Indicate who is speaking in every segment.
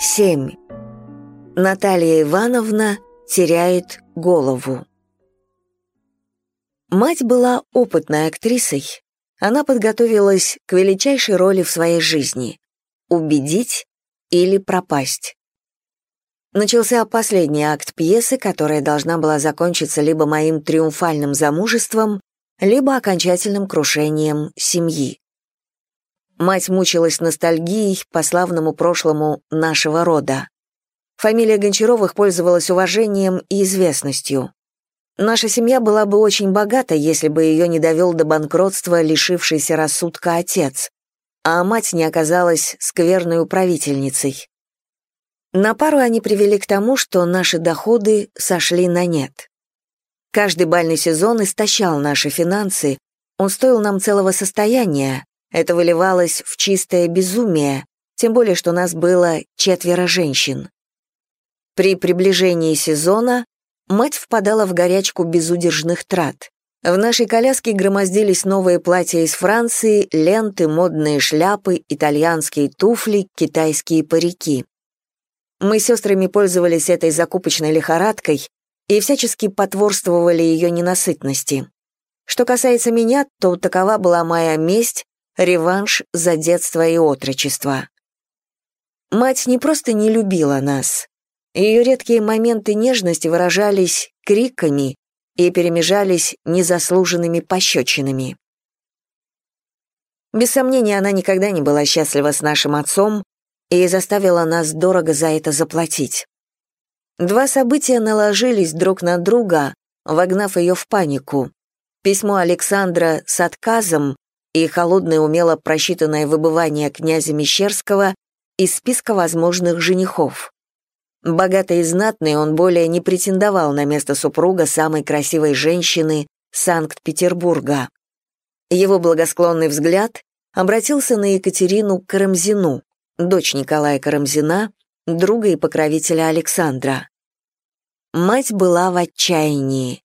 Speaker 1: 7. Наталья Ивановна теряет голову. Мать была опытной актрисой. Она подготовилась к величайшей роли в своей жизни — убедить или пропасть. Начался последний акт пьесы, которая должна была закончиться либо моим триумфальным замужеством, либо окончательным крушением семьи. Мать мучилась ностальгией по славному прошлому нашего рода. Фамилия Гончаровых пользовалась уважением и известностью. Наша семья была бы очень богата, если бы ее не довел до банкротства лишившийся рассудка отец, а мать не оказалась скверной управительницей. На пару они привели к тому, что наши доходы сошли на нет. Каждый бальный сезон истощал наши финансы, он стоил нам целого состояния, это выливалось в чистое безумие, тем более что нас было четверо женщин. При приближении сезона мать впадала в горячку безудержных трат. В нашей коляске громоздились новые платья из Франции, ленты, модные шляпы, итальянские туфли, китайские парики. Мы с сестрами пользовались этой закупочной лихорадкой и всячески потворствовали ее ненасытности. Что касается меня, то такова была моя месть реванш за детство и отрочество. Мать не просто не любила нас. Ее редкие моменты нежности выражались криками и перемежались незаслуженными пощечинами. Без сомнения, она никогда не была счастлива с нашим отцом и заставила нас дорого за это заплатить. Два события наложились друг на друга, вогнав ее в панику. Письмо Александра с отказом и холодное умело просчитанное выбывание князя Мещерского из списка возможных женихов. Богатый и знатный, он более не претендовал на место супруга самой красивой женщины Санкт-Петербурга. Его благосклонный взгляд обратился на Екатерину Карамзину, дочь Николая Карамзина, друга и покровителя Александра. Мать была в отчаянии.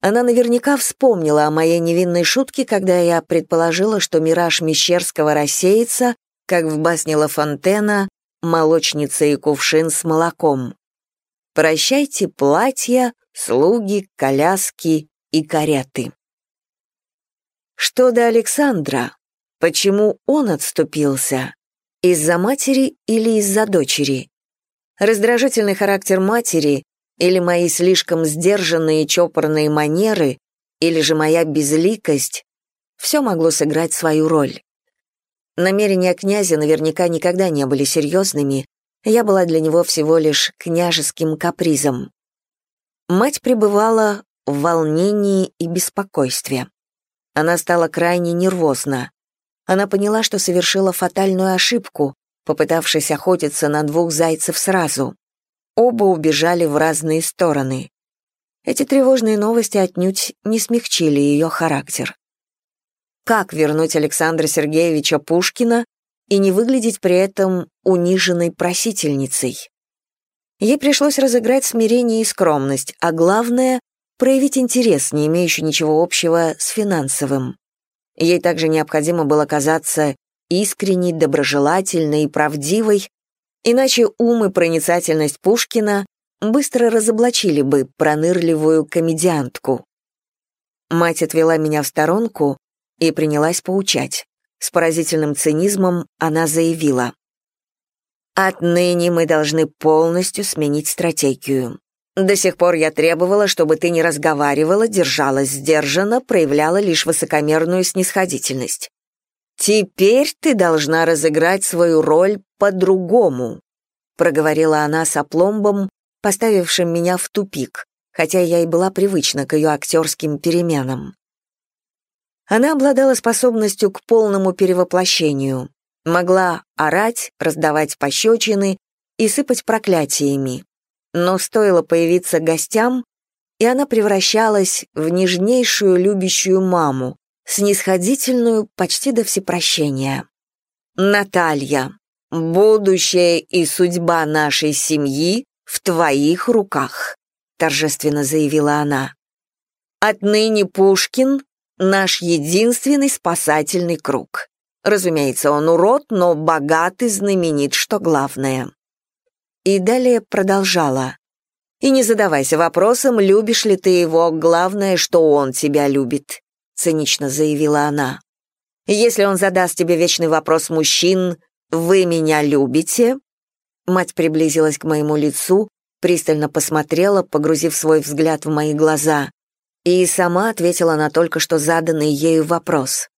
Speaker 1: Она наверняка вспомнила о моей невинной шутке, когда я предположила, что мираж Мещерского рассеется, как в басне Ла Фонтена «Молочница и кувшин с молоком». Прощайте платья, слуги, коляски и кареты. Что до Александра? Почему он отступился? Из-за матери или из-за дочери? Раздражительный характер матери или мои слишком сдержанные чопорные манеры, или же моя безликость, все могло сыграть свою роль. Намерения князя наверняка никогда не были серьезными, я была для него всего лишь княжеским капризом. Мать пребывала в волнении и беспокойстве. Она стала крайне нервозна. Она поняла, что совершила фатальную ошибку, попытавшись охотиться на двух зайцев сразу. Оба убежали в разные стороны. Эти тревожные новости отнюдь не смягчили ее характер. Как вернуть Александра Сергеевича Пушкина и не выглядеть при этом униженной просительницей? Ей пришлось разыграть смирение и скромность, а главное — проявить интерес, не имеющий ничего общего с финансовым. Ей также необходимо было казаться искренней, доброжелательной и правдивой, Иначе ум и проницательность Пушкина быстро разоблачили бы пронырливую комедиантку. Мать отвела меня в сторонку и принялась поучать. С поразительным цинизмом она заявила. «Отныне мы должны полностью сменить стратегию. До сих пор я требовала, чтобы ты не разговаривала, держалась сдержанно, проявляла лишь высокомерную снисходительность. Теперь ты должна разыграть свою роль по-другому», проговорила она с опломбом, поставившим меня в тупик, хотя я и была привычна к ее актерским переменам. Она обладала способностью к полному перевоплощению, могла орать, раздавать пощечины и сыпать проклятиями. Но стоило появиться гостям, и она превращалась в нежнейшую любящую маму, снисходительную почти до всепрощения. «Наталья, будущее и судьба нашей семьи в твоих руках», торжественно заявила она. «Отныне Пушкин — наш единственный спасательный круг. Разумеется, он урод, но богат и знаменит, что главное. и далее продолжала. «И не задавайся вопросом, любишь ли ты его, главное, что он тебя любит», — цинично заявила она. «Если он задаст тебе вечный вопрос мужчин, «Вы меня любите?» Мать приблизилась к моему лицу, пристально посмотрела, погрузив свой взгляд в мои глаза, и сама ответила на только что заданный ею вопрос.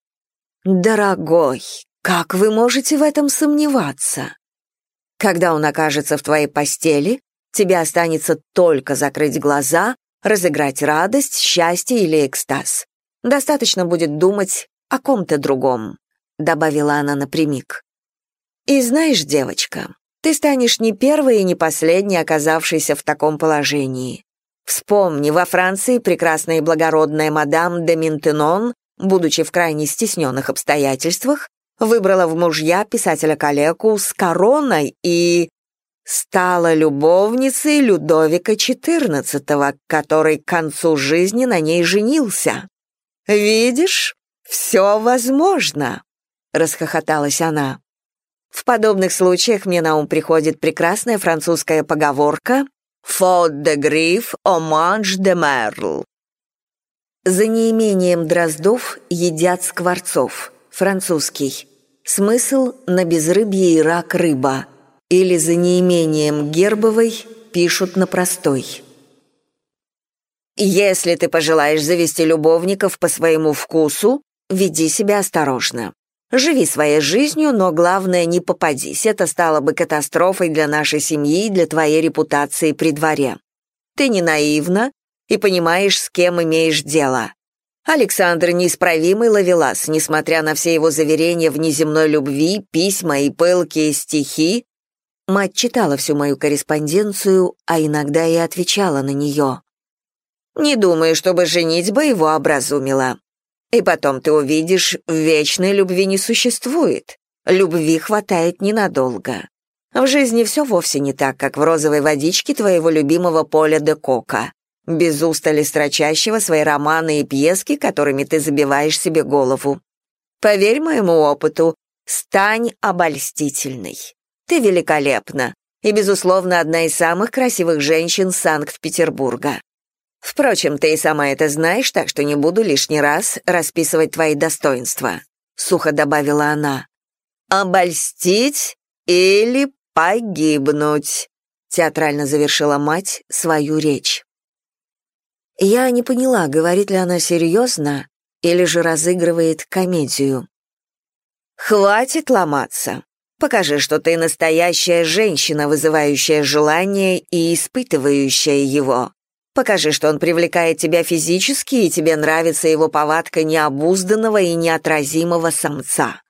Speaker 1: «Дорогой, как вы можете в этом сомневаться? Когда он окажется в твоей постели, тебе останется только закрыть глаза, разыграть радость, счастье или экстаз. Достаточно будет думать о ком-то другом», — добавила она напрямик. «И знаешь, девочка, ты станешь не первой и не последней, оказавшейся в таком положении. Вспомни, во Франции прекрасная и благородная мадам де Минтенон, будучи в крайне стесненных обстоятельствах, выбрала в мужья писателя-калеку с короной и стала любовницей Людовика XIV, который к концу жизни на ней женился. «Видишь, все возможно», — расхохоталась она. В подобных случаях мне на ум приходит прекрасная французская поговорка «Faute de griffe, hommage de merle». За неимением дроздов едят скворцов. Французский. Смысл «на безрыбье и рак рыба». Или за неимением гербовой пишут на простой. Если ты пожелаешь завести любовников по своему вкусу, веди себя осторожно. Живи своей жизнью, но главное, не попадись. Это стало бы катастрофой для нашей семьи и для твоей репутации при дворе. Ты не наивна и понимаешь, с кем имеешь дело. Александр неисправимый ловелас, несмотря на все его заверения в неземной любви, письма и пылкие стихи. Мать читала всю мою корреспонденцию, а иногда и отвечала на нее. Не думаю, чтобы женитьба его образумила. И потом ты увидишь, вечной любви не существует. Любви хватает ненадолго. В жизни все вовсе не так, как в розовой водичке твоего любимого Поля де Кока, без устали строчащего свои романы и пьески, которыми ты забиваешь себе голову. Поверь моему опыту, стань обольстительной. Ты великолепна и, безусловно, одна из самых красивых женщин Санкт-Петербурга. Впрочем, ты и сама это знаешь, так что не буду лишний раз расписывать твои достоинства», — сухо добавила она. «Обольстить или погибнуть», — театрально завершила мать свою речь. Я не поняла, говорит ли она серьезно или же разыгрывает комедию. «Хватит ломаться. Покажи, что ты настоящая женщина, вызывающая желание и испытывающая его. Покажи, что он привлекает тебя физически, и тебе нравится его повадка необузданного и неотразимого самца.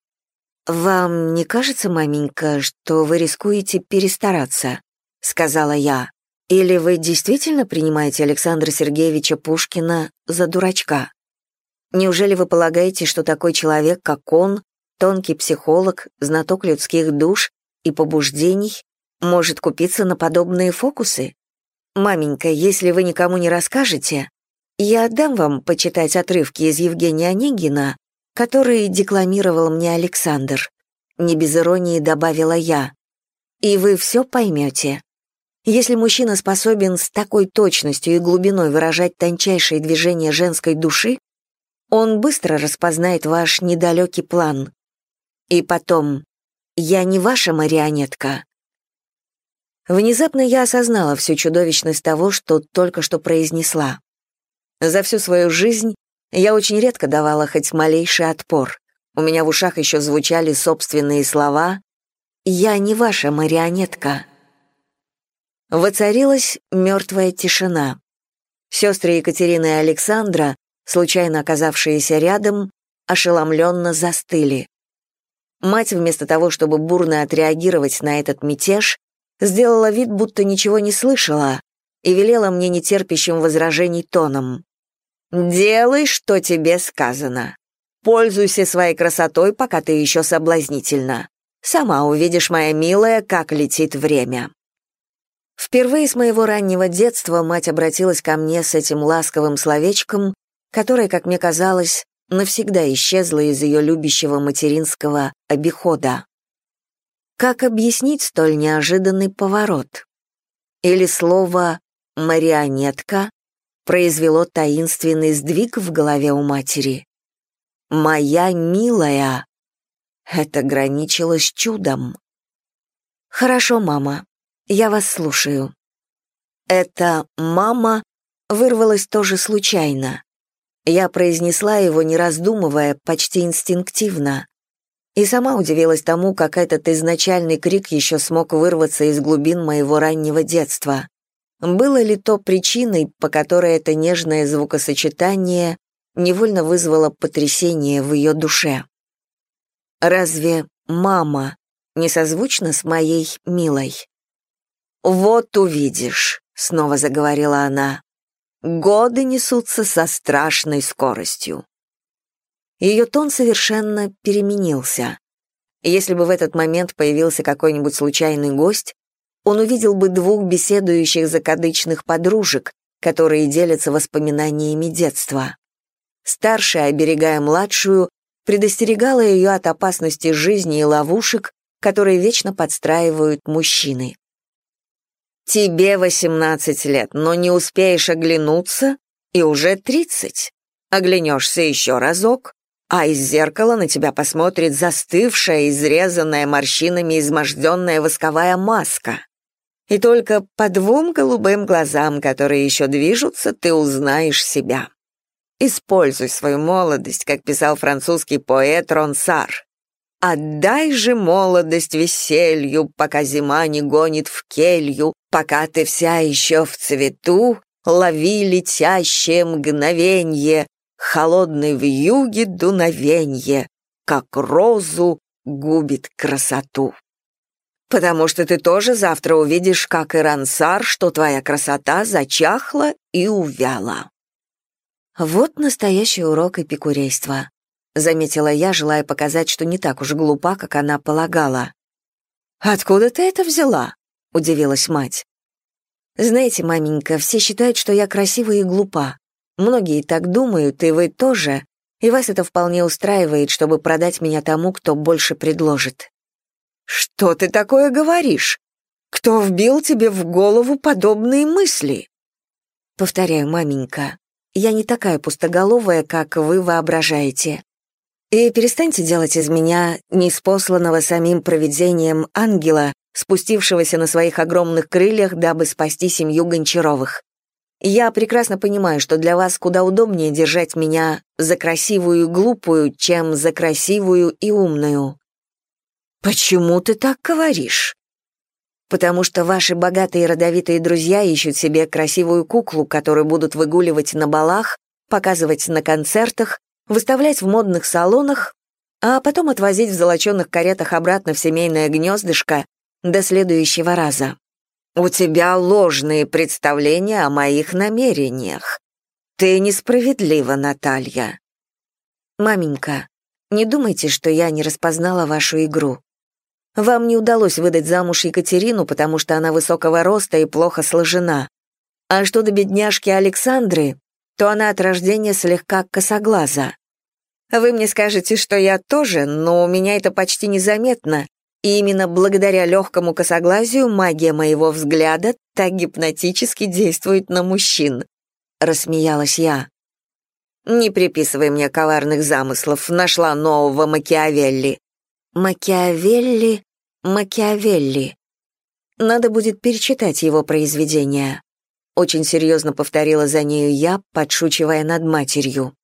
Speaker 1: «Вам не кажется, маменька, что вы рискуете перестараться?» — сказала я. «Или вы действительно принимаете Александра Сергеевича Пушкина за дурачка? Неужели вы полагаете, что такой человек, как он, тонкий психолог, знаток людских душ и побуждений, может купиться на подобные фокусы? «Маменька, если вы никому не расскажете, я отдам вам почитать отрывки из Евгения Онегина, которые декламировал мне Александр», — не без иронии добавила я. «И вы все поймете. Если мужчина способен с такой точностью и глубиной выражать тончайшие движения женской души, он быстро распознает ваш недалекий план. И потом, я не ваша марионетка. Внезапно я осознала всю чудовищность того, что только что произнесла. За всю свою жизнь я очень редко давала хоть малейший отпор. У меня в ушах еще звучали собственные слова «Я не ваша марионетка». Воцарилась мертвая тишина. Сестры Екатерины и Александра, случайно оказавшиеся рядом, ошеломленно застыли. Мать, вместо того, чтобы бурно отреагировать на этот мятеж, сделала вид, будто ничего не слышала, и велела мне нетерпящим возражений тоном. «Делай, что тебе сказано. Пользуйся своей красотой, пока ты еще соблазнительна. Сама увидишь, моя милая, как летит время». Впервые с моего раннего детства мать обратилась ко мне с этим ласковым словечком, которое, как мне казалось, навсегда исчезло из ее любящего материнского обихода. Как объяснить столь неожиданный поворот? или слово «марионетка» произвело таинственный сдвиг в голове у матери. «Моя милая» — это граничило с чудом. «Хорошо, мама, я вас слушаю». Это «мама» вырвалось тоже случайно. Я произнесла его, не раздумывая, почти инстинктивно. И сама удивилась тому, как этот изначальный крик еще смог вырваться из глубин моего раннего детства. Было ли то причиной, по которой это нежное звукосочетание невольно вызвало потрясение в ее душе? Разве «мама» не созвучна с моей «милой»? «Вот увидишь», — снова заговорила она. Годы несутся со страшной скоростью. Ее тон совершенно переменился. Если бы в этот момент появился какой-нибудь случайный гость, он увидел бы двух беседующих закадычных подружек, которые делятся воспоминаниями детства. Старшая, оберегая младшую, предостерегала ее от опасности жизни и ловушек, которые вечно подстраивают мужчины. Тебе 18 лет, но не успеешь оглянуться, и уже 30. Оглянешься еще разок, а из зеркала на тебя посмотрит застывшая, изрезанная морщинами изможденная восковая маска. И только по двум голубым глазам, которые еще движутся, ты узнаешь себя. Используй свою молодость, как писал французский поэт Ронсар. Отдай же молодость веселью, пока зима не гонит в келью, пока ты вся еще в цвету, лови летящее мгновенье, холодной вьюги дуновенье, как розу губит красоту. Потому что ты тоже завтра увидишь, как и Рансар, что твоя красота зачахла и увяла. Вот настоящий урок эпикурейства заметила я, желая показать, что не так уж глупа, как она полагала. «Откуда ты это взяла?» — удивилась мать. «Знаете, маменька, все считают, что я красива и глупа. Многие так думают, и вы тоже, и вас это вполне устраивает, чтобы продать меня тому, кто больше предложит». «Что ты такое говоришь? Кто вбил тебе в голову подобные мысли?» «Повторяю, маменька, я не такая пустоголовая, как вы воображаете. И перестаньте делать из меня неспосланного самим провидением ангела, спустившегося на своих огромных крыльях, дабы спасти семью Гончаровых. Я прекрасно понимаю, что для вас куда удобнее держать меня за красивую и глупую, чем за красивую и умную. Почему ты так говоришь? Потому что ваши богатые и родовитые друзья ищут себе красивую куклу, которую будут выгуливать на балах, показывать на концертах выставлять в модных салонах, а потом отвозить в золоченных каретах обратно в семейное гнездышко до следующего раза. У тебя ложные представления о моих намерениях. Ты несправедлива, Наталья. Маменька, не думайте, что я не распознала вашу игру. Вам не удалось выдать замуж Екатерину, потому что она высокого роста и плохо сложена. А что до бедняжки Александры, то она от рождения слегка косоглаза. Вы мне скажете, что я тоже, но у меня это почти незаметно, и именно благодаря легкому косоглазию магия моего взгляда так гипнотически действует на мужчин», — рассмеялась я. «Не приписывай мне коварных замыслов, нашла нового Макиавелли». «Макиавелли, Макиавелли». Надо будет перечитать его произведения. Очень серьезно повторила за нею я, подшучивая над матерью.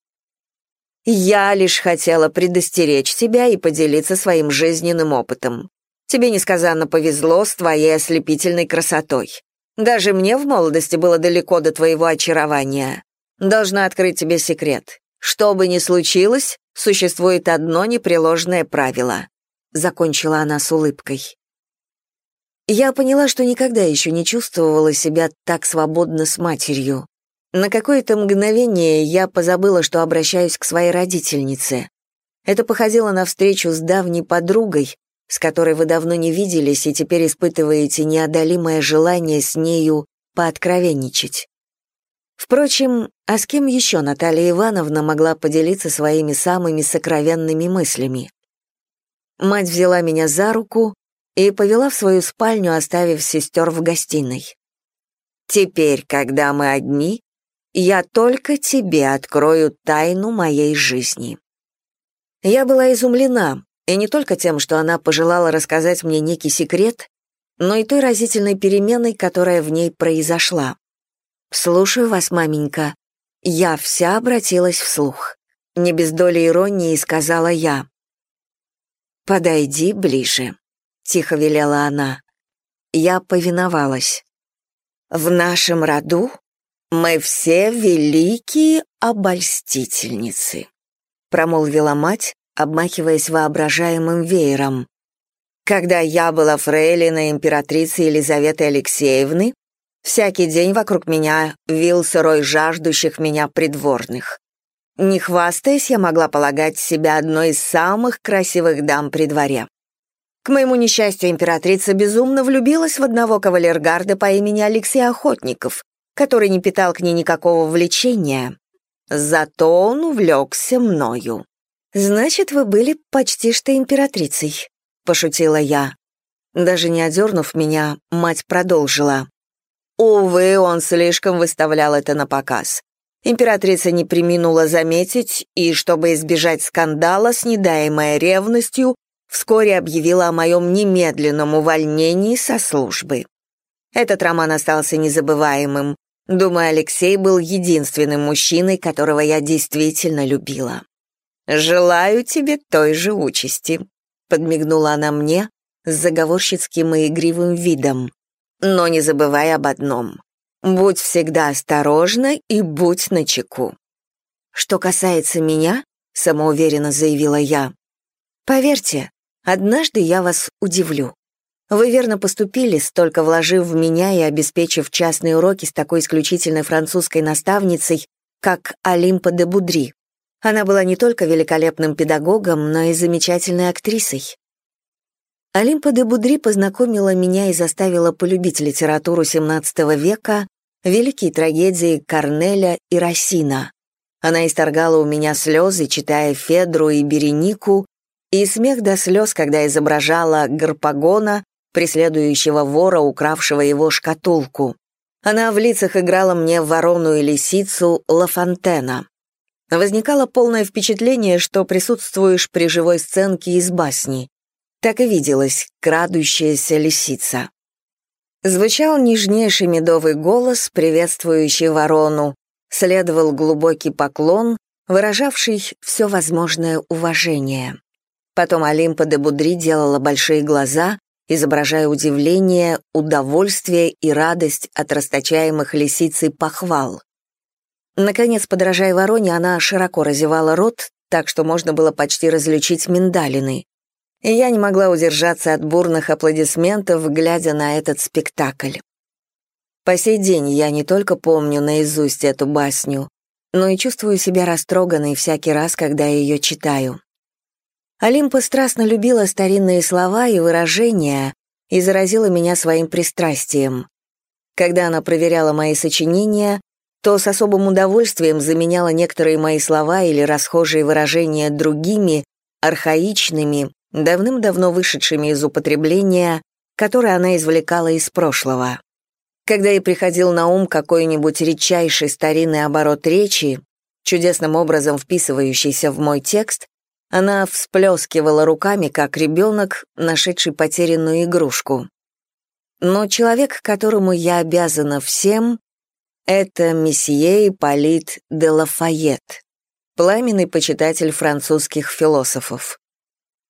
Speaker 1: Я лишь хотела предостеречь тебя и поделиться своим жизненным опытом. Тебе несказанно повезло с твоей ослепительной красотой. Даже мне в молодости было далеко до твоего очарования. Должна открыть тебе секрет. Что бы ни случилось, существует одно непреложное правило. Закончила она с улыбкой. Я поняла, что никогда еще не чувствовала себя так свободно с матерью. На какое-то мгновение я позабыла, что обращаюсь к своей родительнице. Это походило на встречу с давней подругой, с которой вы давно не виделись и теперь испытываете неодолимое желание с нею пооткровенничать. Впрочем, а с кем еще Наталья Ивановна могла поделиться своими самыми сокровенными мыслями? Мать взяла меня за руку и повела в свою спальню, оставив сестер в гостиной. Теперь, когда мы одни, я только тебе открою тайну моей жизни». Я была изумлена, и не только тем, что она пожелала рассказать мне некий секрет, но и той разительной переменой, которая в ней произошла. «Слушаю вас, маменька». Я вся обратилась вслух. Не без доли иронии сказала я. «Подойди ближе», — тихо велела она. Я повиновалась. «В нашем роду мы все великие обольстительницы», — промолвила мать, обмахиваясь воображаемым веером. «Когда я была фрейлиной императрицы Елизаветы Алексеевны, всякий день вокруг меня вился рой жаждущих меня придворных. Не хвастаясь, я могла полагать себя одной из самых красивых дам при дворе. К моему несчастью, императрица безумно влюбилась в одного кавалергарда по имени Алексей Охотников, который не питал к ней никакого влечения. Зато он увлекся мною. «Значит, вы были почти что императрицей», — пошутила я. Даже не одернув меня, мать продолжила. Увы, он слишком выставлял это на показ. Императрица не приминула заметить, и, чтобы избежать скандала, снедаемая ревностью, вскоре объявила о моем немедленном увольнении со службы. Этот роман остался незабываемым. Думаю, Алексей был единственным мужчиной, которого я действительно любила. «Желаю тебе той же участи», — подмигнула она мне с заговорщицким и игривым видом. «Но не забывай об одном. Будь всегда осторожна и будь начеку». «Что касается меня», — самоуверенно заявила я, «поверьте, однажды я вас удивлю. Вы верно поступили, столько вложив в меня и обеспечив частные уроки с такой исключительной французской наставницей, как Олимпа де Будри. Она была не только великолепным педагогом, но и замечательной актрисой. Олимпа де Будри познакомила меня и заставила полюбить литературу XVII века, великие трагедии Корнеля и Рассина. Она исторгала у меня слезы, читая Федру и Беренику, и смех до слез, когда изображала Гарпагона, преследующего вора, укравшего его шкатулку. Она в лицах играла мне ворону и лисицу Ла Фонтена возникало полное впечатление, что присутствуешь при живой сценке из басни. Так и виделась крадущаяся лисица. Звучал нежнейший медовый голос, приветствующий ворону, следовал глубокий поклон, выражавший все возможное уважение. Потом Олимпа де Будри делала большие глаза, изображая удивление, удовольствие и радость от расточаемых лисицей похвал. Наконец, подражая вороне, она широко разевала рот, так что можно было почти различить миндалины. И я не могла удержаться от бурных аплодисментов, глядя на этот спектакль. По сей день я не только помню наизусть эту басню, но и чувствую себя растроганной всякий раз, когда ее читаю. Олимпа страстно любила старинные слова и выражения и заразила меня своим пристрастием. Когда она проверяла мои сочинения, то с особым удовольствием заменяла некоторые мои слова или расхожие выражения другими, архаичными, давным-давно вышедшими из употребления, которые она извлекала из прошлого. Когда ей приходил на ум какой-нибудь редчайший старинный оборот речи, чудесным образом вписывающийся в мой текст, она всплескивала руками, как ребенок, нашедший потерянную игрушку. Но человек, которому я обязана всем, это месье Ипполит де Лафайет, пламенный почитатель французских философов.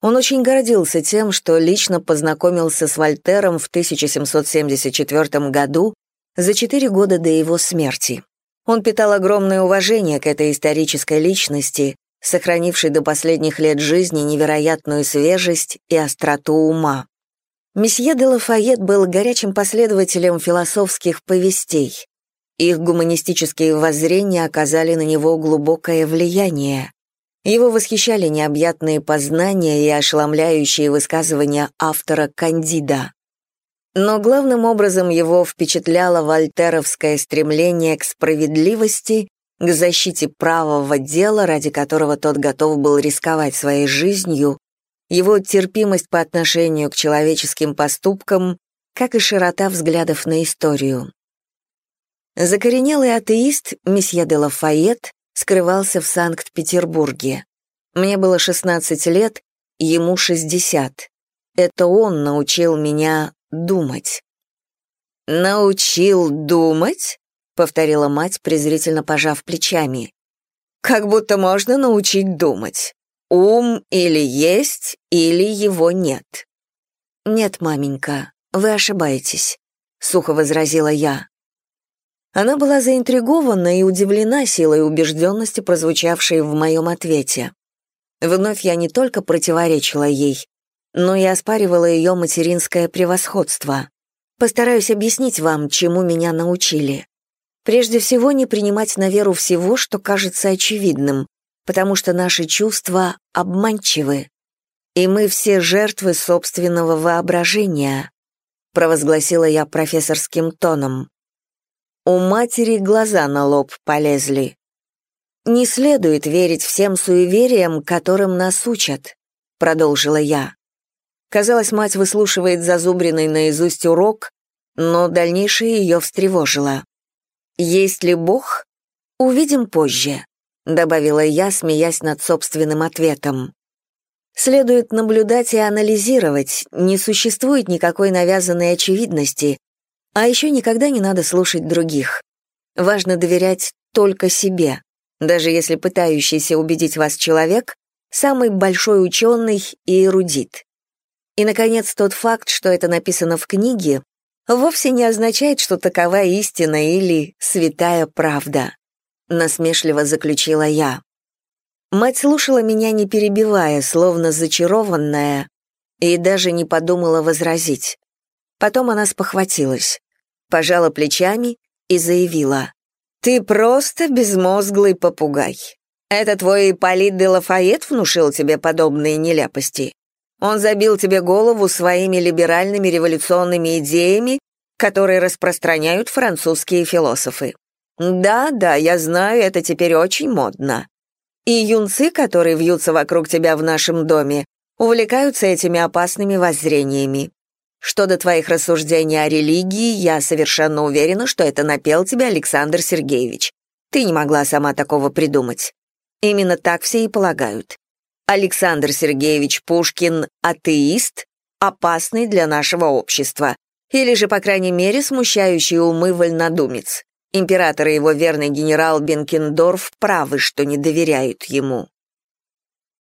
Speaker 1: Он очень гордился тем, что лично познакомился с Вольтером в 1774 году, за четыре года до его смерти. Он питал огромное уважение к этой исторической личности, сохранившей до последних лет жизни невероятную свежесть и остроту ума. Месье де Лафайет был горячим последователем философских повестей, их гуманистические воззрения оказали на него глубокое влияние. Его восхищали необъятные познания и ошеломляющие высказывания автора Кандида. Но главным образом его впечатляло вольтеровское стремление к справедливости, к защите правого дела, ради которого тот готов был рисковать своей жизнью, его терпимость по отношению к человеческим поступкам, как и широта взглядов на историю. Закоренелый атеист месье де Лафайет скрывался в Санкт-Петербурге. Мне было 16 лет, ему 60. Это он научил меня думать. «Научил думать?» — повторила мать, презрительно пожав плечами. «Как будто можно научить думать. Ум или есть, или его нет». «Нет, маменька, вы ошибаетесь», — сухо возразила я. Она была заинтригована и удивлена силой убежденности, прозвучавшей в моем ответе. Вновь я не только противоречила ей, но и оспаривала ее материнское превосходство. Постараюсь объяснить вам, чему меня научили. Прежде всего, не принимать на веру всего, что кажется очевидным, потому что наши чувства обманчивы. И мы все жертвы собственного воображения, провозгласила я профессорским тоном. У матери глаза на лоб полезли. «Не следует верить всем суевериям, которым нас учат», — продолжила я. Казалось, мать выслушивает зазубренный наизусть урок, но дальнейшее ее встревожило. «Есть ли Бог? Увидим позже», — добавила я, смеясь над собственным ответом. Следует наблюдать и анализировать, не существует никакой навязанной очевидности, а еще никогда не надо слушать других. Важно доверять только себе, даже если пытающийся убедить вас человек — самый большой ученый и эрудит. И, наконец, тот факт, что это написано в книге, вовсе не означает, что такова истина или святая правда. Насмешливо заключила я. Мать слушала меня, не перебивая, словно зачарованная, и даже не подумала возразить. Потом она спохватилась пожала плечами и заявила. «Ты просто безмозглый попугай. Это твой Ипполит де Лафайет внушил тебе подобные нелепости? Он забил тебе голову своими либеральными революционными идеями, которые распространяют французские философы. Да, да, я знаю, это теперь очень модно. И юнцы, которые вьются вокруг тебя в нашем доме, увлекаются этими опасными воззрениями. Что до твоих рассуждений о религии, я совершенно уверена, что это напел тебе Александр Сергеевич. Ты не могла сама такого придумать. Именно так все и полагают. Александр Сергеевич Пушкин — атеист, опасный для нашего общества, или же, по крайней мере, смущающий умы вольнодумец. Император и его верный генерал Бенкендорф правы, что не доверяют ему.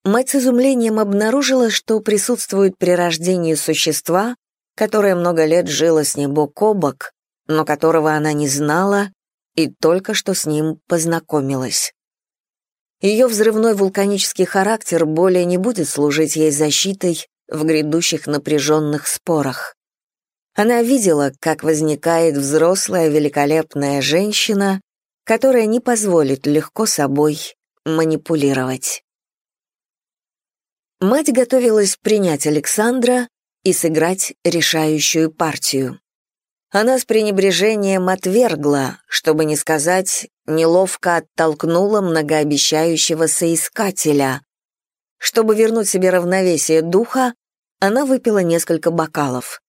Speaker 1: Мать с изумлением обнаружила, что присутствует при рождении существа, которое много лет жило с ней бок о бок, но которого она не знала и только что с ним познакомилась. Ее взрывной вулканический характер более не будет служить ей защитой в грядущих напряженных спорах. Она видела, как возникает взрослая великолепная женщина, которая не позволит легко собой манипулировать. Мать готовилась принять Александра, и сыграть решающую партию. Она с пренебрежением отвергла, чтобы не сказать, неловко оттолкнула многообещающего соискателя. Чтобы вернуть себе равновесие духа, она выпила несколько бокалов.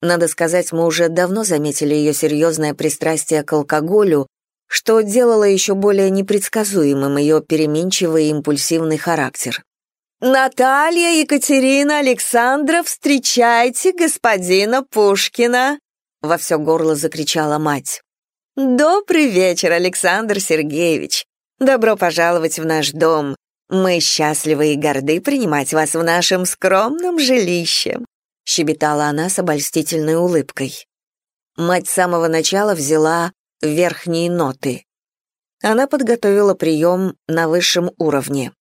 Speaker 1: Надо сказать, мы уже давно заметили ее серьезное пристрастие к алкоголю, что делало еще более непредсказуемым ее переменчивый и импульсивный характер. «Наталья Екатерина Александра, встречайте господина Пушкина!» Во все горло закричала мать. «Добрый вечер, Александр Сергеевич! Добро пожаловать в наш дом! Мы счастливы и горды принимать вас в нашем скромном жилище!» щебетала она с обольстительной улыбкой. Мать с самого начала взяла верхние ноты. Она подготовила прием на высшем уровне.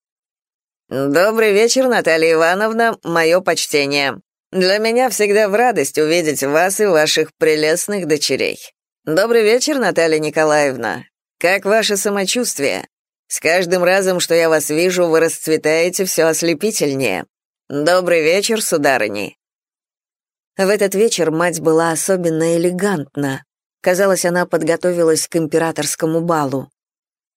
Speaker 1: «Добрый вечер, Наталья Ивановна, мое почтение. Для меня всегда в радость увидеть вас и ваших прелестных дочерей. Добрый вечер, Наталья Николаевна. Как ваше самочувствие? С каждым разом, что я вас вижу, вы расцветаете все ослепительнее. Добрый вечер, сударыни». В этот вечер мать была особенно элегантна. Казалось, она подготовилась к императорскому балу.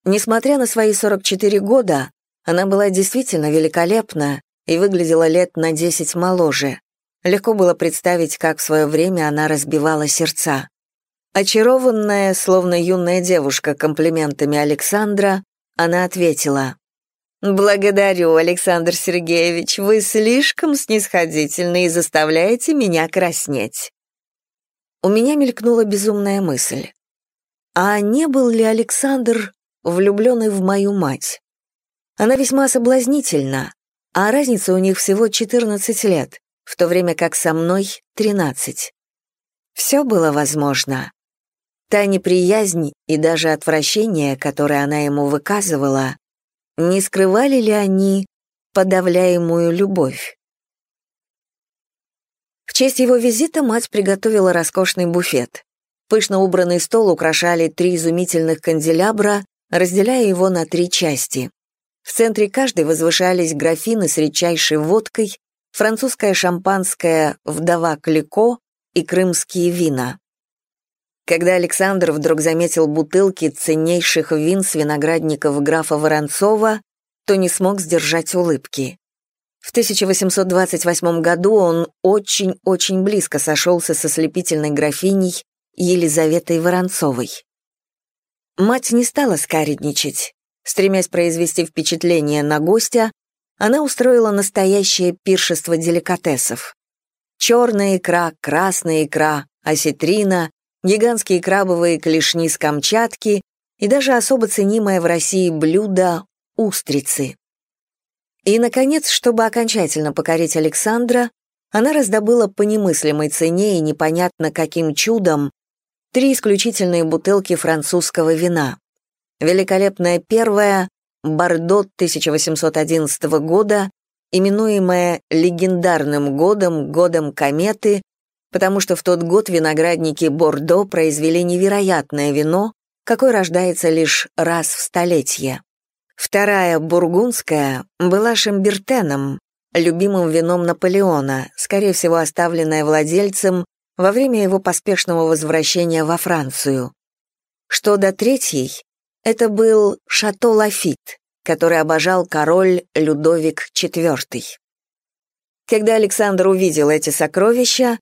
Speaker 1: Несмотря на свои 44 года, она была действительно великолепна и выглядела лет на десять моложе. Легко было представить, как в свое время она разбивала сердца. Очарованная, словно юная девушка, комплиментами Александра, она ответила. «Благодарю, Александр Сергеевич, вы слишком снисходительны и заставляете меня краснеть». У меня мелькнула безумная мысль. А не был ли Александр влюбленный в мою мать? Она весьма соблазнительна, а разница у них всего 14 лет, в то время как со мной 13. Все было возможно. Та неприязнь и даже отвращение, которое она ему выказывала, не скрывали ли они подавляемую любовь? В честь его визита мать приготовила роскошный буфет. Пышно убранный стол украшали три изумительных канделябра, разделяя его на три части. В центре каждой возвышались графины с редчайшей водкой, французское шампанское «Вдова Клико» и крымские вина. Когда Александр вдруг заметил бутылки ценнейших вин с виноградников графа Воронцова, то не смог сдержать улыбки. В 1828 году он очень-очень близко сошелся со слепительной графиней Елизаветой Воронцовой. Мать не стала скаредничать. Стремясь произвести впечатление на гостя, она устроила настоящее пиршество деликатесов. Черная икра, красная икра, осетрина, гигантские крабовые клешни с Камчатки и даже особо ценимое в России блюдо — устрицы. И, наконец, чтобы окончательно покорить Александра, она раздобыла по немыслимой цене и непонятно каким чудом три исключительные бутылки французского вина. Великолепная первая — Бордо 1811 года, именуемая легендарным годом, годом кометы, потому что в тот год виноградники Бордо произвели невероятное вино, какое рождается лишь раз в столетие. Вторая, бургундская, была шамбертеном, любимым вином Наполеона, скорее всего оставленное владельцем во время его поспешного возвращения во Францию. Что до третьей, это был Шато Лафит, который обожал король Людовик IV. Когда Александр увидел эти сокровища,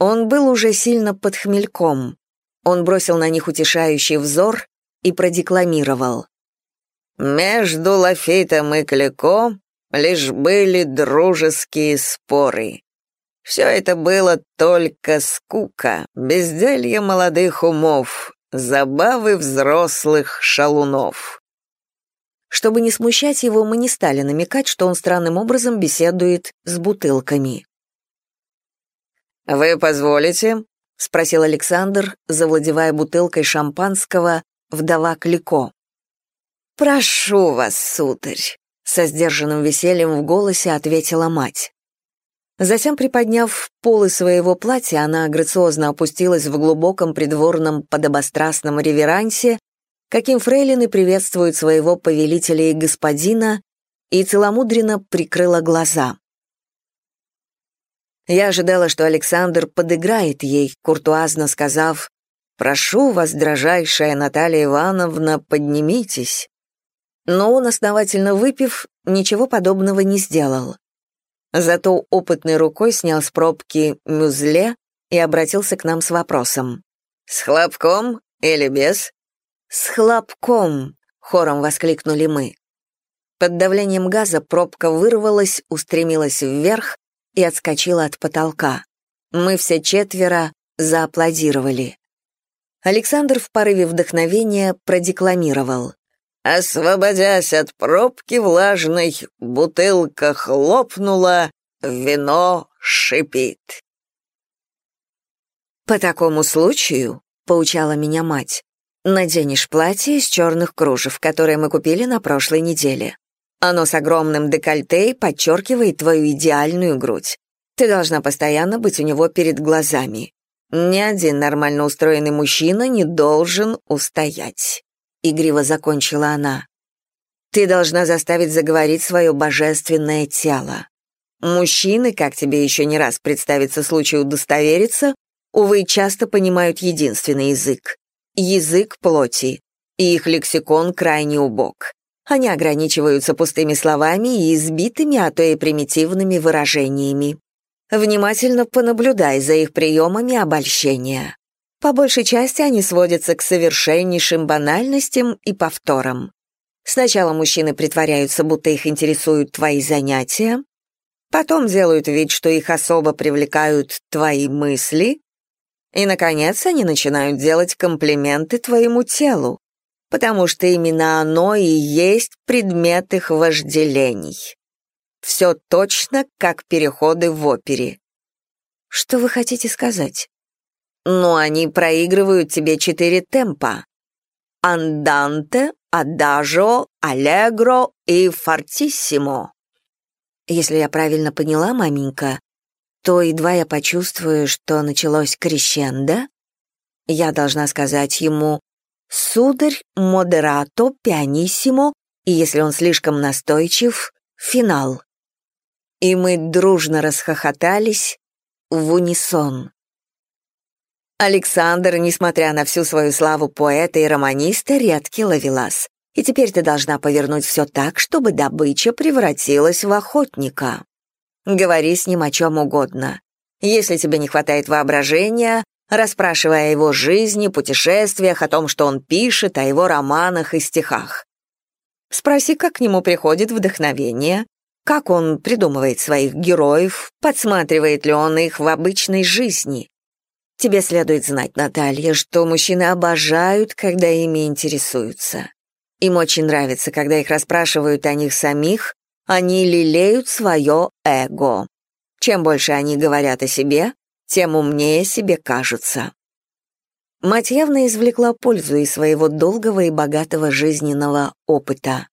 Speaker 1: он был уже сильно под хмельком. Он бросил на них утешающий взор и продекламировал. «Между Лафитом и Клико лишь были дружеские споры. Все это было только скука, безделье молодых умов, забавы взрослых шалунов». Чтобы не смущать его, мы не стали намекать, что он странным образом беседует с бутылками. «Вы позволите?» — спросил Александр, завладевая бутылкой шампанского «Вдова Клико». «Прошу вас, сударь», — со сдержанным весельем в голосе ответила мать. Затем, приподняв полы своего платья, она грациозно опустилась в глубоком придворном подобострастном реверансе, каким фрейлины приветствуют своего повелителя и господина, и целомудренно прикрыла глаза. Я ожидала, что Александр подыграет ей, куртуазно сказав «Прошу вас, дрожайшая Наталья Ивановна, поднимитесь». Но он, основательно выпив, ничего подобного не сделал. Зато опытной рукой снял с пробки мюзле и обратился к нам с вопросом. «С хлопком или без?» «С хлопком!» — хором воскликнули мы. Под давлением газа пробка вырвалась, устремилась вверх, и отскочила от потолка. Мы все четверо зааплодировали. Александр в порыве вдохновения продекламировал. «Освободясь от пробки влажной, бутылка хлопнула, вино шипит». «По такому случаю», — поучала меня мать, «наденешь платье из черных кружев, которое мы купили на прошлой неделе. Оно с огромным декольте подчеркивает твою идеальную грудь. Ты должна постоянно быть у него перед глазами. Ни один нормально устроенный мужчина не должен устоять. Игриво закончила она. Ты должна заставить заговорить свое божественное тело. Мужчины, как тебе еще не раз представится случай удостовериться, увы, часто понимают единственный язык — язык плоти, и их лексикон крайне убог. Они ограничиваются пустыми словами и избитыми, а то и примитивными выражениями. Внимательно понаблюдай за их приемами обольщения. По большей части они сводятся к совершеннейшим банальностям и повторам. Сначала мужчины притворяются, будто их интересуют твои занятия, потом делают вид, что их особо привлекают твои мысли, и, наконец, они начинают делать комплименты твоему телу, потому что именно оно и есть предмет их вожделений. Все точно, как переходы в опере. Что вы хотите сказать? Ну, они проигрывают тебе четыре темпа. Анданте, адажо, аллегро и фортиссимо. Если я правильно поняла, маменька, то едва я почувствую, что началось крещендо, я должна сказать ему «Сударь, модерато, пианиссимо», и если он слишком настойчив, финал. И мы дружно расхохотались в унисон. Александр, несмотря на всю свою славу поэта и романиста, редкий ловелас. И теперь ты должна повернуть все так, чтобы добыча превратилась в охотника. Говори с ним о чем угодно. Если тебе не хватает воображения, расспрашивая о его жизни, путешествиях, о том, что он пишет, о его романах и стихах. Спроси, как к нему приходит вдохновение, как он придумывает своих героев, подсматривает ли он их в обычной жизни. Тебе следует знать, Наталья, что мужчины обожают, когда ими интересуются. Им очень нравится, когда их расспрашивают о них самих, они лелеют свое эго. Чем больше они говорят о себе, тем умнее себе кажутся. Мать явно извлекла пользу из своего долгого и богатого жизненного опыта.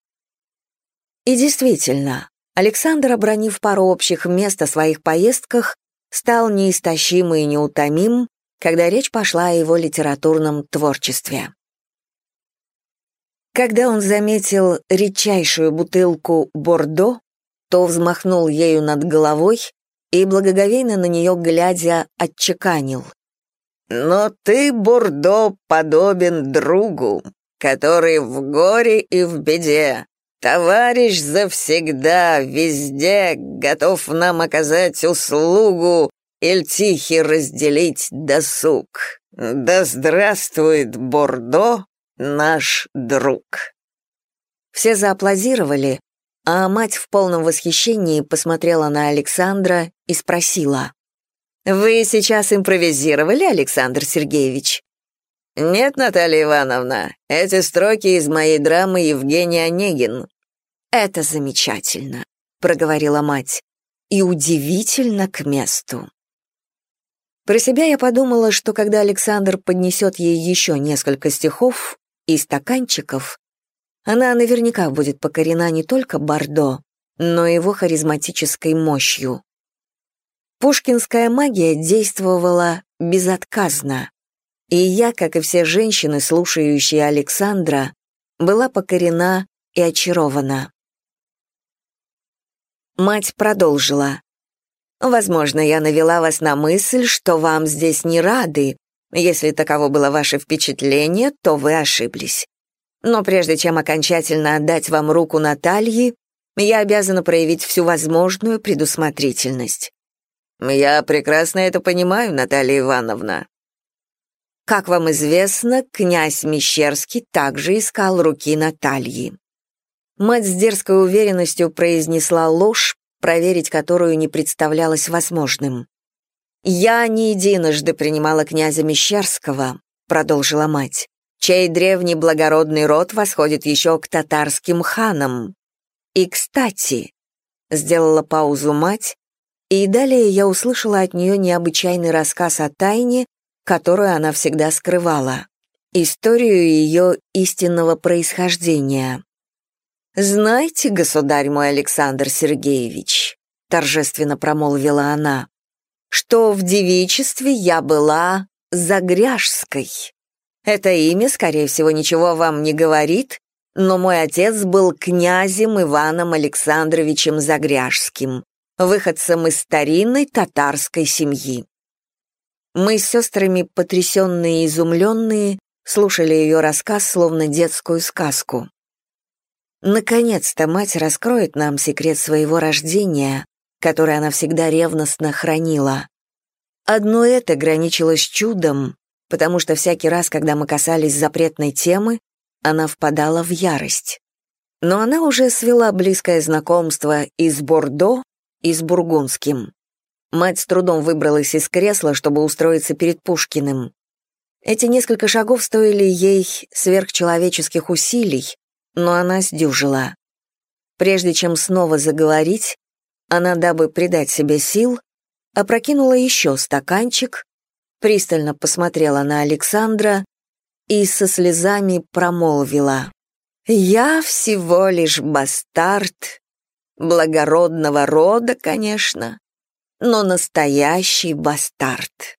Speaker 1: И действительно, Александр, обронив пару общих мест о своих поездках, стал неистощим и неутомим, когда речь пошла о его литературном творчестве. Когда он заметил редчайшую бутылку «Бордо», то взмахнул ею над головой и, благоговейно на нее глядя, отчеканил. «Но ты, Бордо, подобен другу, который в горе и в беде Товарищ завсегда, везде, готов нам оказать услугу или тихий разделить досуг. Да здравствует Бордо, наш друг!» Все зааплодировали, а мать в полном восхищении посмотрела на Александра и спросила. «Вы сейчас импровизировали, Александр Сергеевич?» «Нет, Наталья Ивановна, эти строки из моей драмы Евгений Онегин». «Это замечательно», — проговорила мать, «и удивительно к месту». Про себя я подумала, что когда Александр поднесет ей еще несколько стихов и стаканчиков, она наверняка будет покорена не только Бордо, но и его харизматической мощью. Пушкинская магия действовала безотказно. И я, как и все женщины, слушающие Александра, была покорена и очарована. Мать продолжила. «Возможно, я навела вас на мысль, что вам здесь не рады. Если таково было ваше впечатление, то вы ошиблись. Но прежде чем окончательно отдать вам руку Натальи, я обязана проявить всю возможную предусмотрительность». «Я прекрасно это понимаю, Наталья Ивановна», как вам известно, князь Мещерский также искал руки Натальи. Мать с дерзкой уверенностью произнесла ложь, проверить которую не представлялось возможным. «Я не единожды принимала князя Мещерского», — продолжила мать, чей древний благородный род восходит еще к татарским ханам. И, кстати, сделала паузу мать, и далее я услышала от нее необычайный рассказ о тайне, которую она всегда скрывала, историю ее истинного происхождения. «Знаете, государь мой Александр Сергеевич», — торжественно промолвила она, «что в девичестве я была Загряжской. Это имя, скорее всего, ничего вам не говорит, но мой отец был князем Иваном Александровичем Загряжским, выходцем из старинной татарской семьи. Мы с сестрами, потрясенные и изумленные, слушали ее рассказ, словно детскую сказку. Наконец-то мать раскроет нам секрет своего рождения, который она всегда ревностно хранила. Одно это граничило с чудом, потому что всякий раз, когда мы касались запретной темы, она впадала в ярость. Но она уже свела близкое знакомство и с Бордо, и с Бургундским. Мать с трудом выбралась из кресла, чтобы устроиться перед Пушкиным. Эти несколько шагов стоили ей сверхчеловеческих усилий, но она сдюжила. Прежде чем снова заговорить, она, дабы придать себе сил, опрокинула еще стаканчик, пристально посмотрела на Александра и со слезами промолвила. «Я всего лишь бастард, благородного рода, конечно, но настоящий бастард».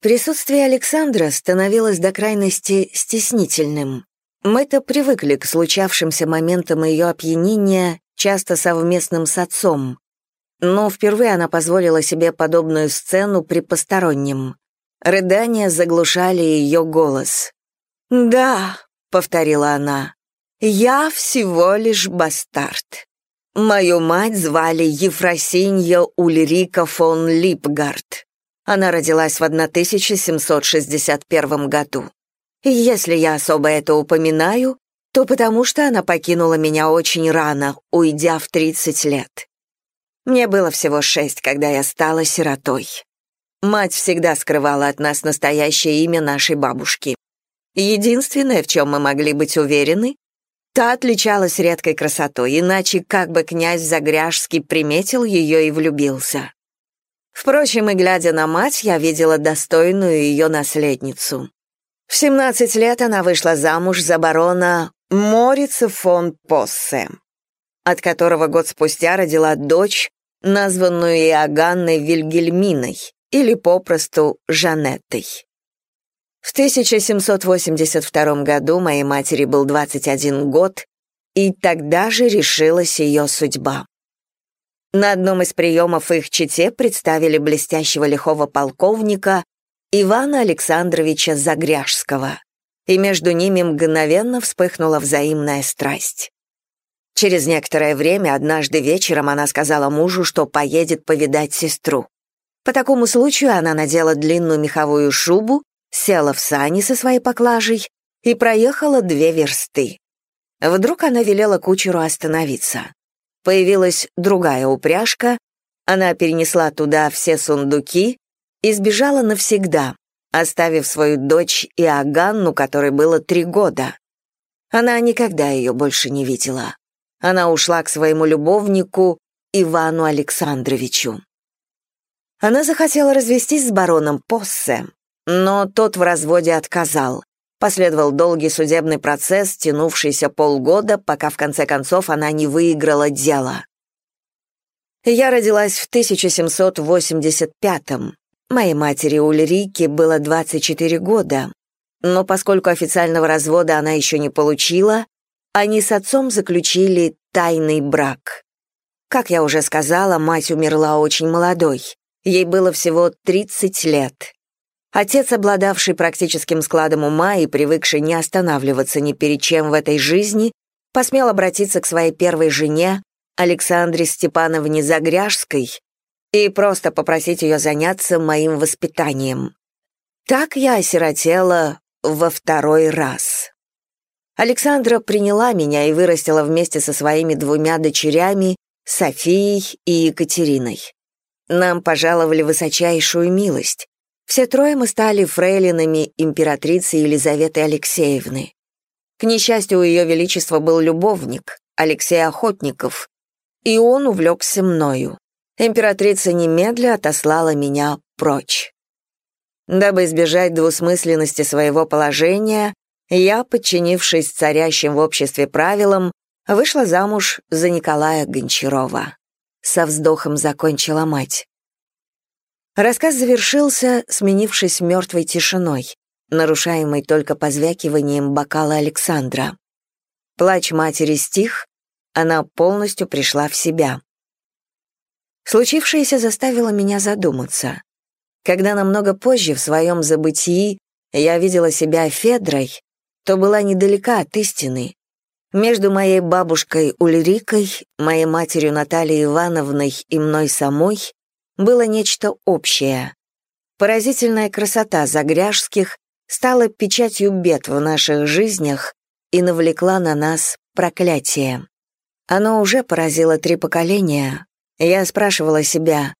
Speaker 1: Присутствие Александра становилось до крайности стеснительным. Мы-то привыкли к случавшимся моментам ее опьянения, часто совместным с отцом. Но впервые она позволила себе подобную сцену при постороннем. Рыдания заглушали ее голос. «Да», — повторила она, — «я всего лишь бастард. Мою мать звали Ефросинья Ульрика фон Липгард. Она родилась в 1761 году. Если я особо это упоминаю, то потому что она покинула меня очень рано, уйдя в 30 лет. Мне было всего шесть, когда я стала сиротой. Мать всегда скрывала от нас настоящее имя нашей бабушки. Единственное, в чем мы могли быть уверены, та отличалась редкой красотой, иначе как бы князь Загряжский приметил ее и влюбился. Впрочем, и глядя на мать, я видела достойную ее наследницу. В 17 лет она вышла замуж за барона Морица фон Поссе, от которого год спустя родила дочь, названную Иоганной Вильгельминой, или попросту Жанеттой. В 1782 году моей матери был 21 год, и тогда же решилась ее судьба. На одном из приемов их чете представили блестящего лихого полковника Ивана Александровича Загряжского, и между ними мгновенно вспыхнула взаимная страсть. Через некоторое время, однажды вечером, она сказала мужу, что поедет повидать сестру. По такому случаю она надела длинную меховую шубу, села в сани со своей поклажей и проехала две версты. Вдруг она велела кучеру остановиться. Появилась другая упряжка, она перенесла туда все сундуки, и сбежала навсегда, оставив свою дочь Иоганну, которой было три года. Она никогда ее больше не видела. Она ушла к своему любовнику Ивану Александровичу. Она захотела развестись с бароном Поссе, но тот в разводе отказал. Последовал долгий судебный процесс, тянувшийся полгода, пока в конце концов она не выиграла дело. Я родилась в 1785-м. Моей матери Ульрике было 24 года, но поскольку официального развода она еще не получила, они с отцом заключили тайный брак. Как я уже сказала, мать умерла очень молодой. Ей было всего 30 лет. Отец, обладавший практическим складом ума и привыкший не останавливаться ни перед чем в этой жизни, посмел обратиться к своей первой жене, Александре Степановне Загряжской, и просто попросить ее заняться моим воспитанием. Так я осиротела во второй раз. Александра приняла меня и вырастила вместе со своими двумя дочерями, Софией и Екатериной. Нам пожаловали высочайшую милость. Все трое мы стали фрейлинами императрицы Елизаветы Алексеевны. К несчастью, у ее величества был любовник, Алексей Охотников, и он увлекся мною императрица немедля отослала меня прочь. Дабы избежать двусмысленности своего положения, я, подчинившись царящим в обществе правилам, вышла замуж за Николая Гончарова. Со вздохом закончила мать. Рассказ завершился, сменившись мертвой тишиной, нарушаемой только позвякиванием бокала Александра. Плач матери стих, она полностью пришла в себя. Случившееся заставило меня задуматься. Когда намного позже в своем забытии я видела себя Федрой, то была недалека от истины. Между моей бабушкой Ульрикой, моей матерью Натальей Ивановной и мной самой было нечто общее. Поразительная красота загряжских стала печатью бед в наших жизнях и навлекла на нас проклятие. Оно уже поразило три поколения. Я спрашивала себя,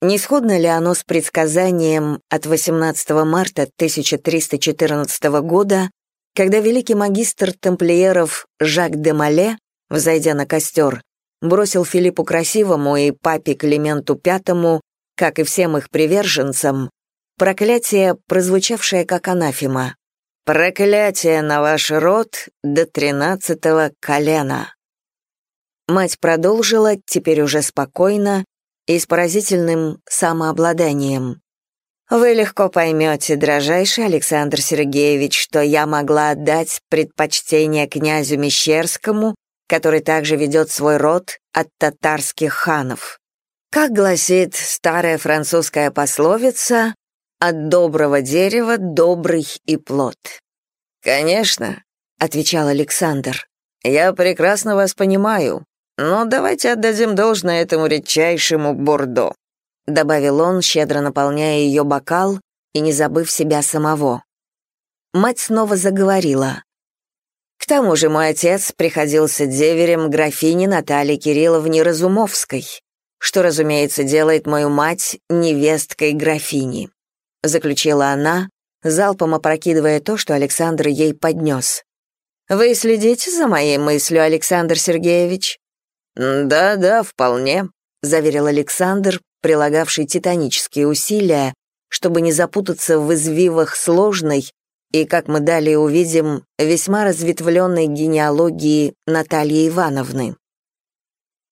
Speaker 1: не сходно ли оно с предсказанием от 18 марта 1314 года, когда великий магистр тамплиеров Жак де Мале, взойдя на костер, бросил Филиппу Красивому и папе Клименту V, как и всем их приверженцам, проклятие, прозвучавшее как анафема. «Проклятие на ваш род до тринадцатого колена». Мать продолжила, теперь уже спокойно и с поразительным самообладанием. «Вы легко поймете, дрожайший Александр Сергеевич, что я могла отдать предпочтение князю Мещерскому который также ведет свой род от татарских ханов. Как гласит старая французская пословица, «От доброго дерева добрый и плод». «Конечно», — отвечал Александр, — «я прекрасно вас понимаю, но давайте отдадим должное этому редчайшему Бордо», — добавил он, щедро наполняя ее бокал и не забыв себя самого. Мать снова заговорила. К тому же мой отец приходился деверем графини Натальи Кирилловне Разумовской, что, разумеется, делает мою мать невесткой графини», — заключила она, залпом опрокидывая то, что Александр ей поднес. «Вы следите за моей мыслью, Александр Сергеевич?» «Да-да, вполне», — заверил Александр, прилагавший титанические усилия, чтобы не запутаться в извивах сложной, и, как мы далее увидим, весьма разветвленной генеалогии Натальи Ивановны.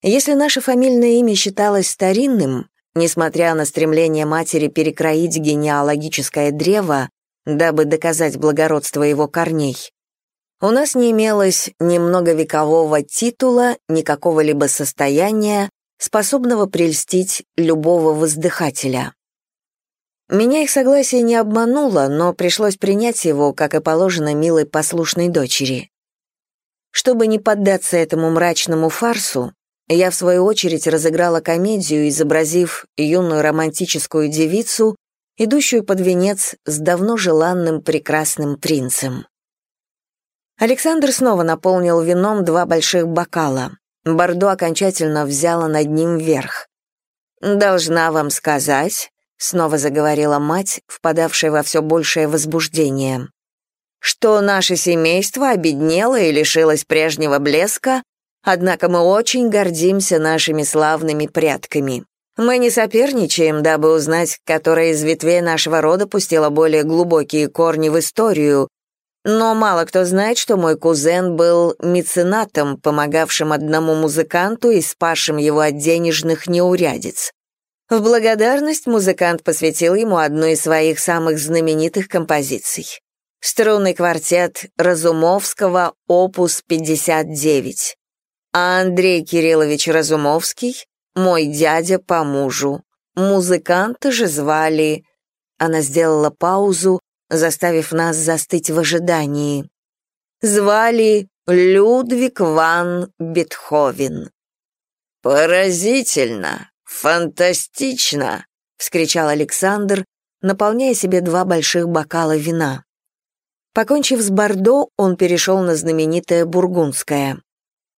Speaker 1: Если наше фамильное имя считалось старинным, несмотря на стремление матери перекроить генеалогическое древо, дабы доказать благородство его корней, у нас не имелось ни многовекового титула, ни какого-либо состояния, способного прельстить любого воздыхателя. Меня их согласие не обмануло, но пришлось принять его, как и положено милой послушной дочери. Чтобы не поддаться этому мрачному фарсу, я в свою очередь разыграла комедию, изобразив юную романтическую девицу, идущую под венец с давно желанным прекрасным принцем. Александр снова наполнил вином два больших бокала. Бордо окончательно взяло над ним верх. «Должна вам сказать», снова заговорила мать, впадавшая во все большее возбуждение. Что наше семейство обеднело и лишилось прежнего блеска, однако мы очень гордимся нашими славными прядками. Мы не соперничаем, дабы узнать, которая из ветвей нашего рода пустила более глубокие корни в историю, но мало кто знает, что мой кузен был меценатом, помогавшим одному музыканту и спасшим его от денежных неурядиц. В благодарность музыкант посвятил ему одну из своих самых знаменитых композиций. Струнный квартет Разумовского «Опус 59». А Андрей Кириллович Разумовский — мой дядя по мужу. Музыканта же звали... Она сделала паузу, заставив нас застыть в ожидании. Звали Людвиг ван Бетховен. «Поразительно!» «Фантастично!» — вскричал Александр, наполняя себе два больших бокала вина. Покончив с Бордо, он перешел на знаменитое бургундское.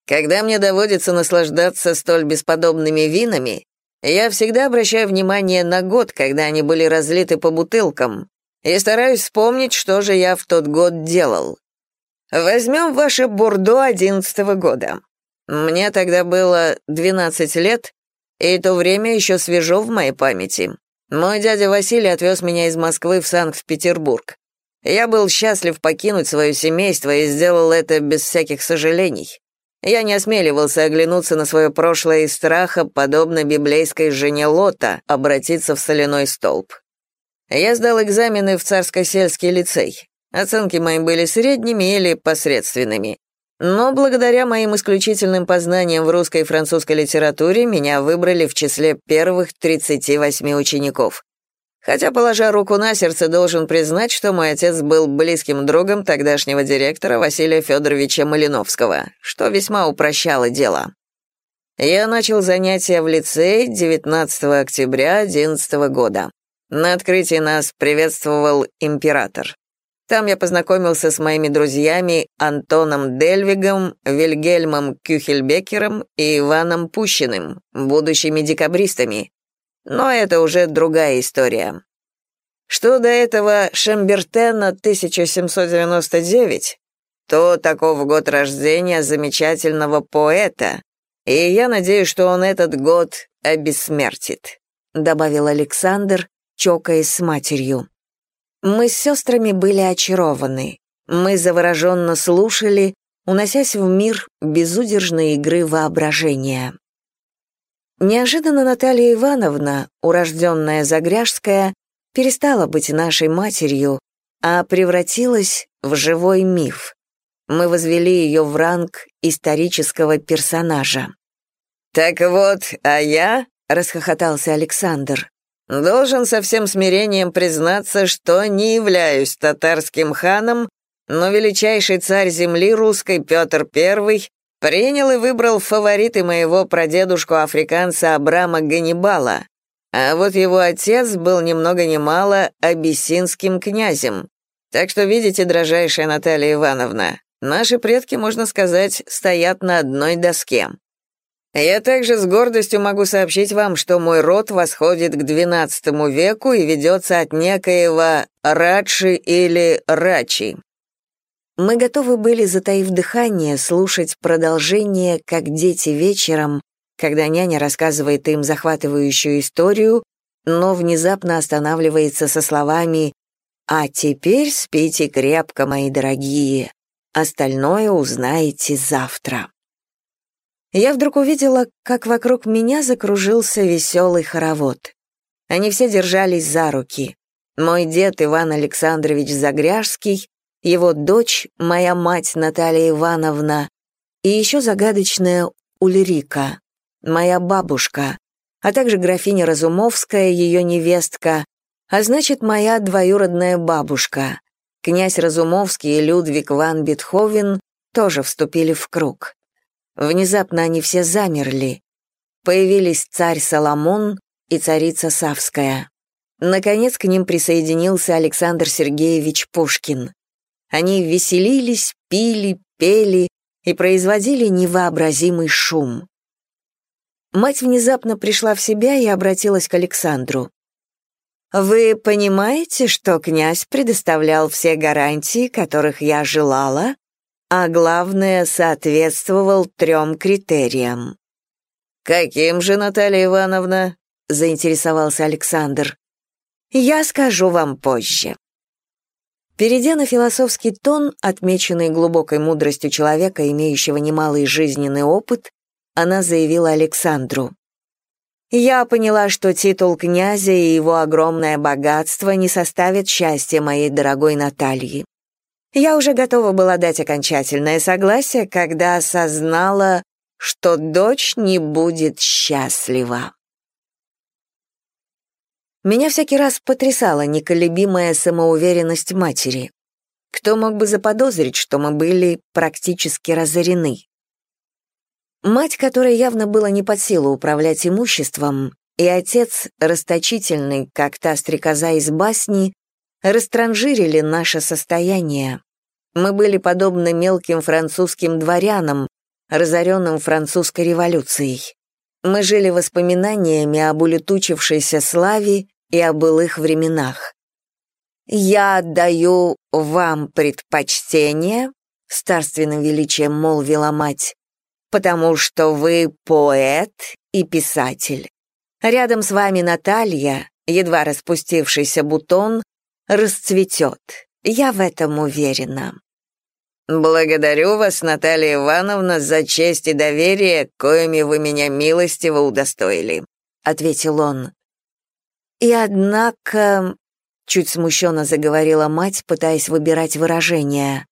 Speaker 1: «Когда мне доводится наслаждаться столь бесподобными винами, я всегда обращаю внимание на год, когда они были разлиты по бутылкам, и стараюсь вспомнить, что же я в тот год делал. Возьмем ваше Бордо одиннадцатого года. Мне тогда было 12 лет, и то время еще свежо в моей памяти. Мой дядя Василий отвез меня из Москвы в Санкт-Петербург. Я был счастлив покинуть свое семейство и сделал это без всяких сожалений. Я не осмеливался оглянуться на свое прошлое из страха, подобно библейской жене Лота, обратиться в соляной столб. Я сдал экзамены в царско-сельский лицей. Оценки мои были средними или посредственными. Но благодаря моим исключительным познаниям в русской и французской литературе меня выбрали в числе первых 38 учеников. Хотя, положа руку на сердце, должен признать, что мой отец был близким другом тогдашнего директора Василия Федоровича Малиновского, что весьма упрощало дело. Я начал занятия в лицее 19 октября 11 года.
Speaker 2: На открытии нас приветствовал император. Там я познакомился с моими друзьями Антоном Дельвигом, Вильгельмом Кюхельбекером и Иваном Пущиным, будущими декабристами. Но это уже другая история. Что до этого Шембертена 1799, то таков год рождения замечательного поэта, и я надеюсь, что он этот год обессмертит», добавил Александр, чокаясь с матерью. Мы с сестрами были очарованы. Мы завороженно слушали, уносясь в мир безудержной игры воображения. Неожиданно Наталья Ивановна, урожденная Загряжская, перестала быть нашей матерью, а превратилась в живой миф. Мы возвели ее в ранг исторического персонажа. «Так вот, а я», — расхохотался Александр, «должен со всем смирением признаться, что не являюсь татарским ханом, но величайший царь земли русской Петр I принял и выбрал фавориты моего прадедушку-африканца Абрама Ганнибала, а вот его отец был ни много ни мало абиссинским князем. Так что, видите, дрожайшая Наталья Ивановна, наши предки, можно сказать, стоят на одной доске. Я также с гордостью могу сообщить вам, что мой род восходит к XII веку и ведется от некоего Радши или Рачи. Мы готовы были, затаив дыхание, слушать продолжение, как дети вечером, когда няня рассказывает им захватывающую историю, но внезапно останавливается со словами «А теперь спите крепко, мои дорогие, остальное узнаете завтра». Я вдруг увидела, как вокруг меня закружился веселый хоровод. Они все держались за руки. Мой дед Иван Александрович Загряжский, его дочь, моя мать Наталья Ивановна и еще загадочная Ульрика моя бабушка, а также графиня Разумовская, ее невестка, а значит, моя двоюродная бабушка. Князь Разумовский и Людвиг ван Бетховен тоже вступили в круг. Внезапно они все замерли. Появились царь Соломон и царица Савская. Наконец к ним присоединился Александр Сергеевич Пушкин. Они веселились, пили, пели и производили невообразимый шум. Мать внезапно пришла в себя и обратилась к Александру. «Вы понимаете, что князь предоставлял все гарантии, которых я желала, а главное, соответствовал трем критериям?» «Каким же, Наталья Ивановна?» — заинтересовался Александр. «Я скажу вам позже». Перейдя на философский тон, отмеченный глубокой мудростью человека, имеющего немалый жизненный опыт, она заявила Александру. «Я поняла, что титул князя и его огромное богатство не составят счастья моей дорогой Натальи. Я уже готова была дать окончательное согласие, когда осознала, что дочь не будет счастлива. Меня всякий раз потрясала неколебимая самоуверенность матери. Кто мог бы заподозрить, что мы были практически разорены? Мать, которой явно было не под силу управлять имуществом, и отец, расточительный, как та стрекоза из басни, растранжирили наше состояние. Мы были подобны мелким французским дворянам, разоренным французской революцией. Мы жили воспоминаниями об улетучившейся славе и о былых временах. «Я отдаю вам предпочтение», — старственным величием молвила мать, потому что вы поэт и писатель. Рядом с вами Наталья, едва распустившийся бутон, расцветет. Я в этом уверена. «Благодарю вас, Наталья Ивановна, за честь и доверие, коими вы меня милостиво удостоили», — ответил он. «И однако...» — чуть смущенно заговорила мать, пытаясь выбирать выражение.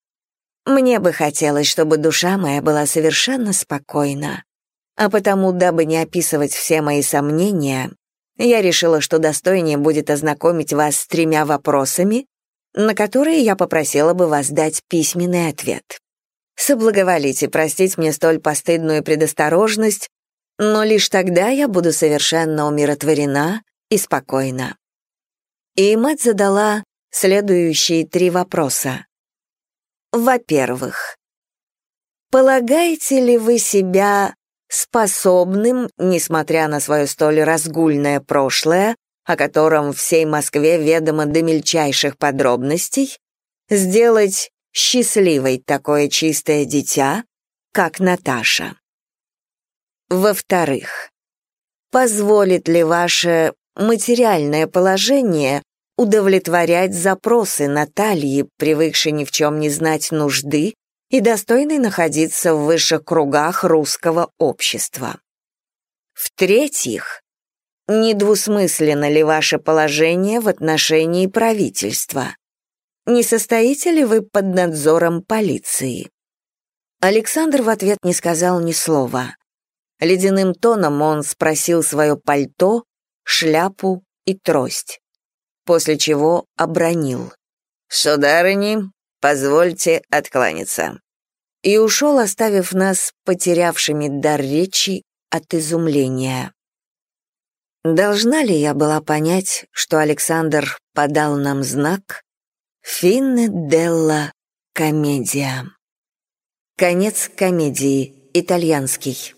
Speaker 2: Мне бы хотелось, чтобы душа моя была совершенно спокойна. А потому, дабы не описывать все мои сомнения, я решила, что достойнее будет ознакомить вас с тремя вопросами, на которые я попросила бы вас дать письменный ответ. Соблаговолите простить мне столь постыдную предосторожность, но лишь тогда я буду совершенно умиротворена и спокойна.
Speaker 1: И мать задала следующие три вопроса. Во-первых, полагаете ли вы себя способным, несмотря на свое столь разгульное прошлое, о котором всей Москве ведомо до мельчайших подробностей, сделать счастливой такое чистое дитя, как Наташа. Во-вторых, позволит ли ваше материальное положение удовлетворять запросы Натальи, привыкшей ни в чем не знать нужды и достойной находиться в высших кругах русского общества. В-третьих, недвусмысленно ли ваше положение в отношении правительства? Не состоите ли вы под надзором полиции? Александр в ответ не сказал ни слова. Ледяным тоном он спросил свое пальто, шляпу и трость, после чего обронил.
Speaker 2: «Сударыни, позвольте откланяться».
Speaker 1: И ушел, оставив нас потерявшими дар речи от изумления. Должна ли я была понять, что Александр подал нам знак «Финне делла комедия»? Конец комедии, итальянский.